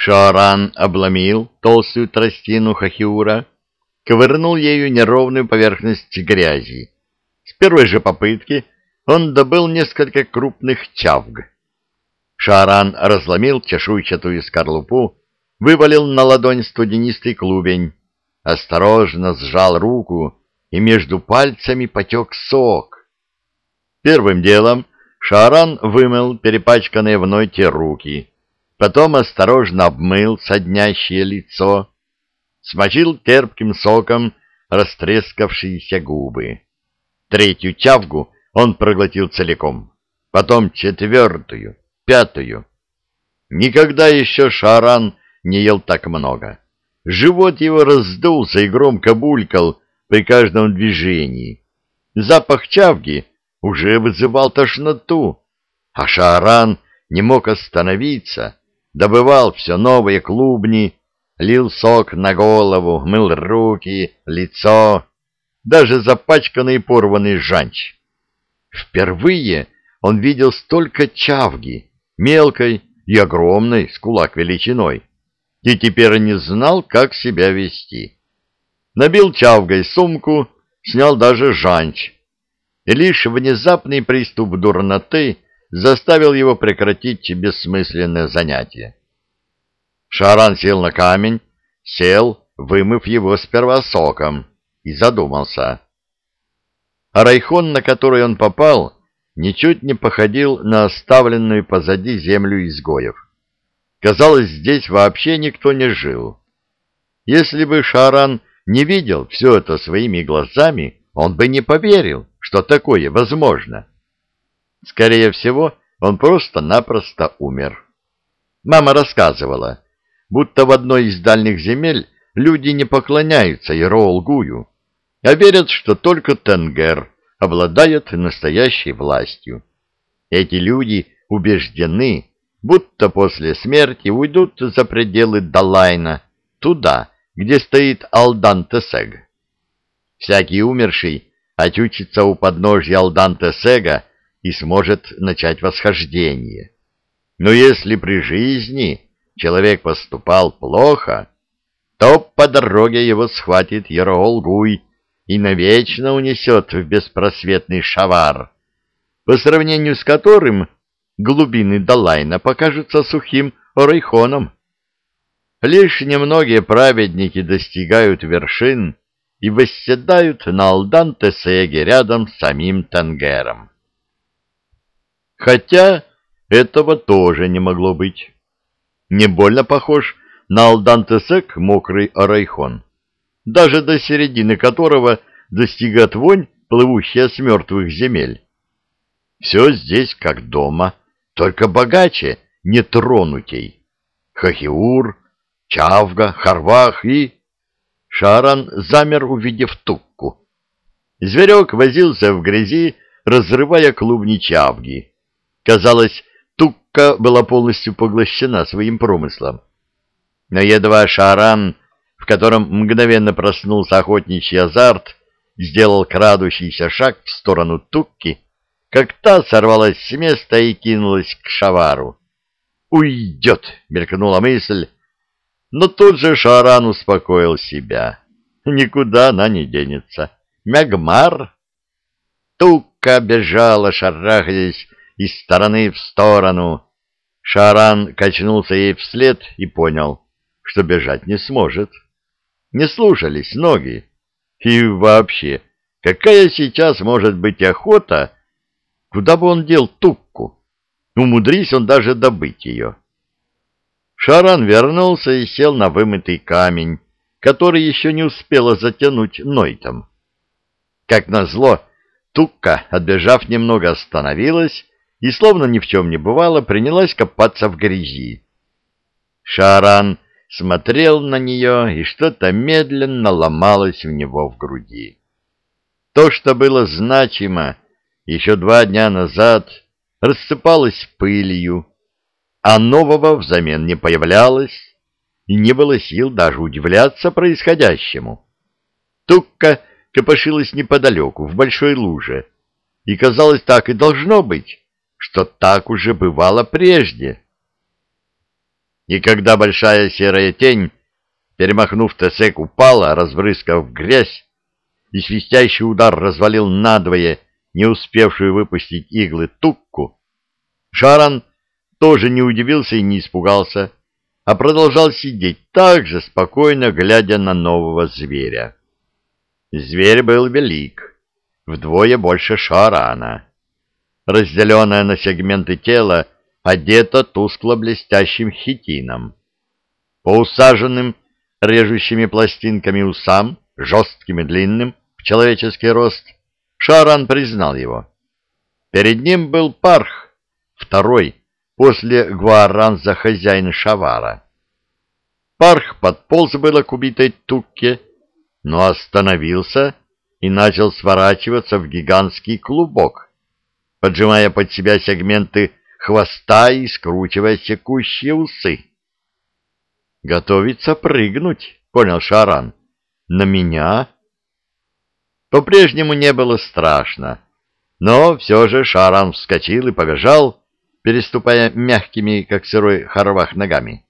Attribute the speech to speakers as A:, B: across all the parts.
A: Шааран обломил толстую тростину хахиура, ковырнул ею неровную поверхность грязи. С первой же попытки он добыл несколько крупных чавг. Шааран разломил чешуйчатую скорлупу, вывалил на ладонь студенистый клубень, осторожно сжал руку, и между пальцами потек сок. Первым делом Шааран вымыл перепачканные в ноте руки, потом осторожно обмыл соднящее лицо, смочил терпким соком растрескавшиеся губы. Третью чавгу он проглотил целиком, потом четвертую, пятую. Никогда еще Шаран не ел так много. Живот его раздулся и громко булькал при каждом движении. Запах чавги уже вызывал тошноту, а Шаран не мог остановиться, добывал все новые клубни, лил сок на голову, мыл руки, лицо, даже запачканный и порванный жанч. Впервые он видел столько чавги, мелкой и огромной, с кулак величиной, и теперь не знал, как себя вести. Набил чавгой сумку, снял даже жанч, и лишь внезапный приступ дурноты заставил его прекратить бессмысленное занятие. Шаран сел на камень, сел, вымыв его сперва соком, и задумался. А райхон, на который он попал, ничуть не походил на оставленную позади землю изгоев. Казалось, здесь вообще никто не жил. Если бы Шаран не видел все это своими глазами, он бы не поверил, что такое возможно. Скорее всего, он просто-напросто умер. Мама рассказывала, будто в одной из дальних земель люди не поклоняются Ироолгую, а верят, что только Тенгер обладает настоящей властью. Эти люди убеждены, будто после смерти уйдут за пределы Далайна, туда, где стоит Алдан-Тесег. Всякий умерший очутится у подножья Алдан-Тесега и сможет начать восхождение. Но если при жизни человек поступал плохо, то по дороге его схватит Ероолгуй и навечно унесет в беспросветный шавар, по сравнению с которым глубины Далайна покажутся сухим орайхоном. Лишь немногие праведники достигают вершин, и восседают на Алдан-Тесеге рядом с самим Тенгером. Хотя этого тоже не могло быть. Не больно похож на Алдан-Тесег мокрый Арайхон, даже до середины которого достигает вонь, плывущая с мертвых земель. Все здесь как дома, только богаче, нетронутей. Хахиур, Чавга, Харвах и Шаран замер, увидев тукку. Зверек возился в грязи, разрывая клубни чавги. Казалось, тукка была полностью поглощена своим промыслом. Но едва Шаран, в котором мгновенно проснулся охотничий азарт, сделал крадущийся шаг в сторону тукки, как та сорвалась с места и кинулась к шавару. «Уйдет!» — мелькнула мысль, но тут же Шаран успокоил себя. Никуда она не денется. Мягмар? Тука бежала, шарахаясь из стороны в сторону. Шаран качнулся ей вслед и понял, что бежать не сможет. Не слушались ноги. И вообще, какая сейчас может быть охота? Куда бы он дел Тукку? Умудрись он даже добыть ее. Шаран вернулся и сел на вымытый камень, который еще не успела затянуть Нойтом. Как назло, Тукка, отбежав немного, остановилась и, словно ни в чем не бывало, принялась копаться в грязи. Шаран смотрел на нее, и что-то медленно ломалось у него в груди. То, что было значимо еще два дня назад, рассыпалось пылью, а нового взамен не появлялось, и не было сил даже удивляться происходящему. Тукка копошилась неподалеку, в большой луже, и казалось, так и должно быть, что так уже бывало прежде. и когда большая серая тень, перемахнув Тесек, упала, разбрызгав грязь, и свистящий удар развалил надвое не успевшую выпустить иглы тукку, Шаран тоже не удивился и не испугался, а продолжал сидеть так же спокойно, глядя на нового зверя. Зверь был велик, вдвое больше Шарана. Разделенное на сегменты тела, одето тускло-блестящим хитином. По усаженным режущими пластинками усам, жестким и длинным, в человеческий рост, Шаран признал его. Перед ним был Парх, второй, после Гуаранза хозяин Шавара. Парх подполз было к убитой тукке, но остановился и начал сворачиваться в гигантский клубок, поджимая под себя сегменты хвоста и скручивая секущие усы. «Готовится прыгнуть», — понял Шаран. «На меня?» По-прежнему не было страшно, но все же Шаран вскочил и побежал, переступая мягкими, как сырой хорвах, ногами.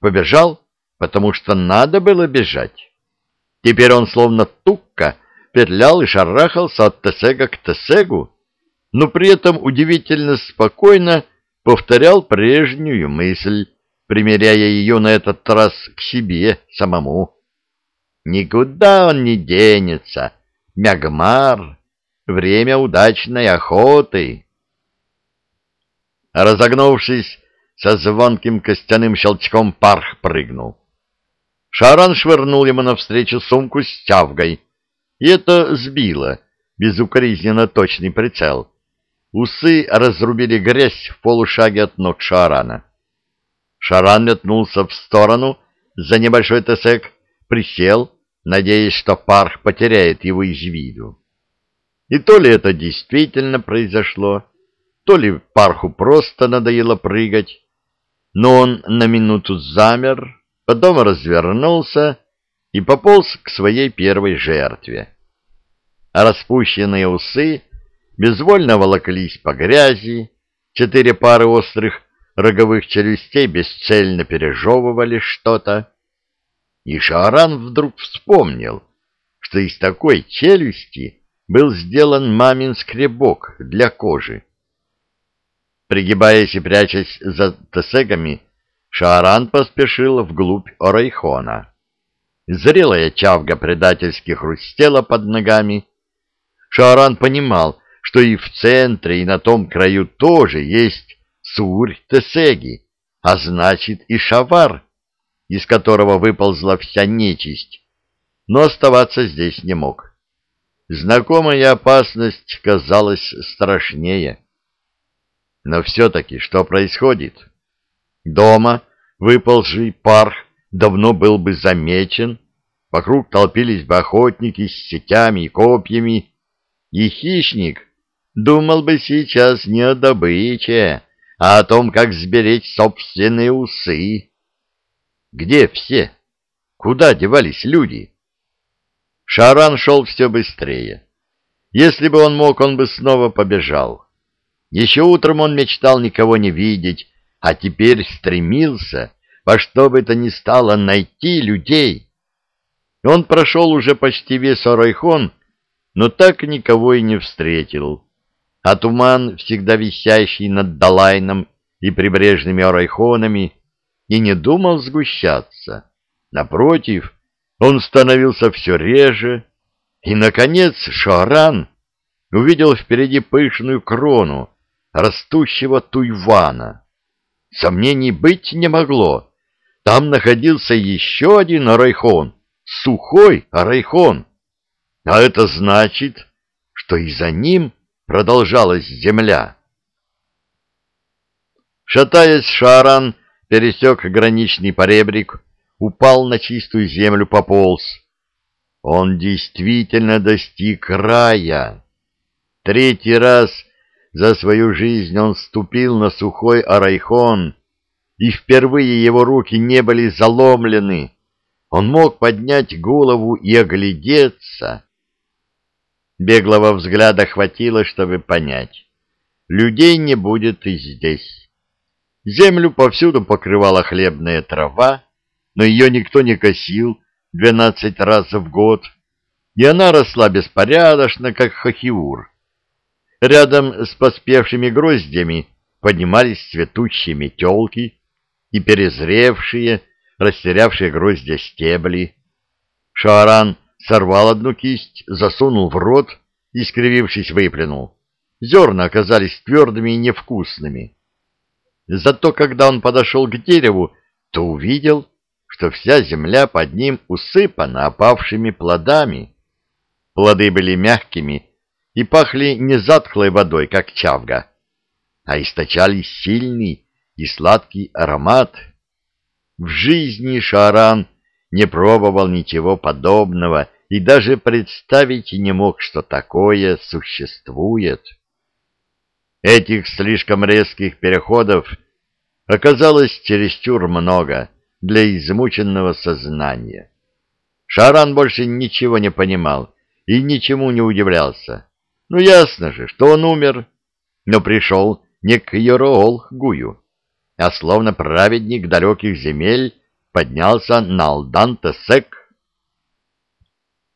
A: Побежал, потому что надо было бежать. Теперь он словно тукка петлял и шарахался от Тесега к Тесегу, но при этом удивительно спокойно повторял прежнюю мысль, примеряя ее на этот раз к себе самому. Никуда он не денется, Мягмар, время удачной охоты. Разогнувшись, со звонким костяным щелчком парх прыгнул. Шаран швырнул ему навстречу сумку с тявгой, и это сбило безукоризненно точный прицел. Усы разрубили грязь в полушаге от ног Шарана. Шаран метнулся в сторону за небольшой тесек, присел, надеясь, что парх потеряет его из виду. И то ли это действительно произошло, то ли парху просто надоело прыгать, но он на минуту замер, потом развернулся и пополз к своей первой жертве. А распущенные усы безвольно волоклись по грязи, четыре пары острых роговых челюстей бесцельно пережевывали что-то. И Шааран вдруг вспомнил, что из такой челюсти был сделан мамин скребок для кожи. Пригибаясь и прячась за тесегами, Шааран поспешил вглубь Орайхона. Зрелая чавга предательски хрустела под ногами. Шааран понимал, что и в центре, и на том краю тоже есть Сурь-Тесеги, а значит и Шавар, из которого выползла вся нечисть, но оставаться здесь не мог. Знакомая опасность казалась страшнее. Но все-таки что происходит? Дома выползший парх давно был бы замечен, вокруг толпились бы охотники с сетями и копьями, и хищник думал бы сейчас не о добыче, а о том, как сберечь собственные усы. Где все? Куда девались люди? Шаран шел все быстрее. Если бы он мог, он бы снова побежал. Еще утром он мечтал никого не видеть, а теперь стремился во что бы то ни стало найти людей. Он прошел уже почти весь Орайхон, но так никого и не встретил а туман, всегда висящий над Далайном и прибрежными орайхонами, и не думал сгущаться. Напротив, он становился все реже, и, наконец, Шоаран увидел впереди пышную крону растущего туйвана. Сомнений быть не могло. Там находился еще один арайхон, сухой арайхон. А это значит, что и за ним продолжалась земля. Шатаясь, Шаран пересек граничный поребрик, упал на чистую землю, пополз. Он действительно достиг края. Третий раз за свою жизнь он ступил на сухой арайхон, и впервые его руки не были заломлены. Он мог поднять голову и оглядеться. Беглого взгляда хватило, чтобы понять. Людей не будет и здесь. Землю повсюду покрывала хлебная трава, но ее никто не косил двенадцать раз в год, и она росла беспорядочно, как хохиур. Рядом с поспевшими гроздями поднимались цветущие метелки и перезревшие, растерявшие гроздья стебли. Шааран сорвал одну кисть, засунул в рот и, скривившись, выплюнул. Зерна оказались твердыми и невкусными. Зато когда он подошел к дереву, то увидел, что вся земля под ним усыпана опавшими плодами. Плоды были мягкими и пахли не затхлой водой, как чавга, а источали сильный и сладкий аромат. В жизни Шаран не пробовал ничего подобного и даже представить не мог, что такое существует. Этих слишком резких переходов оказалось чересчур много для измученного сознания. Шаран больше ничего не понимал и ничему не удивлялся. Ну, ясно же, что он умер, но пришел не к Йороол Гую, а словно праведник далеких земель поднялся на Алдан-Тесек.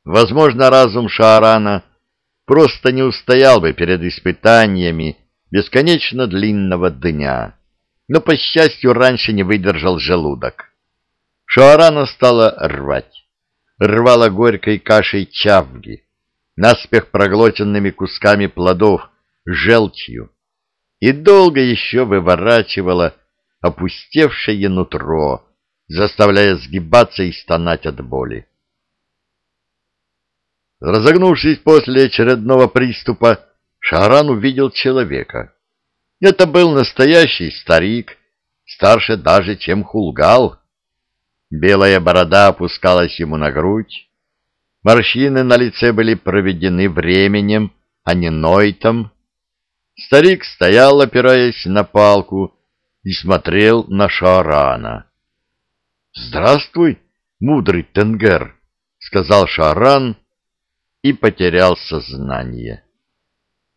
A: Возможно, разум Шаарана просто не устоял бы перед испытаниями бесконечно длинного дня, но, по счастью, раньше не выдержал желудок. Шаарана стала рвать. Рвала горькой кашей чавги, наспех проглоченными кусками плодов, желчью, и долго еще выворачивала опустевшее нутро, заставляя сгибаться и стонать от боли. Разогнувшись после очередного приступа, Шаран увидел человека. Это был настоящий старик, старше даже, чем Хулгал. Белая борода опускалась ему на грудь. Морщины на лице были проведены временем, а не нойтом. Старик стоял, опираясь на палку, и смотрел на Шарана. «Здравствуй, мудрый Тенгер», — сказал Шаран и потерял сознание.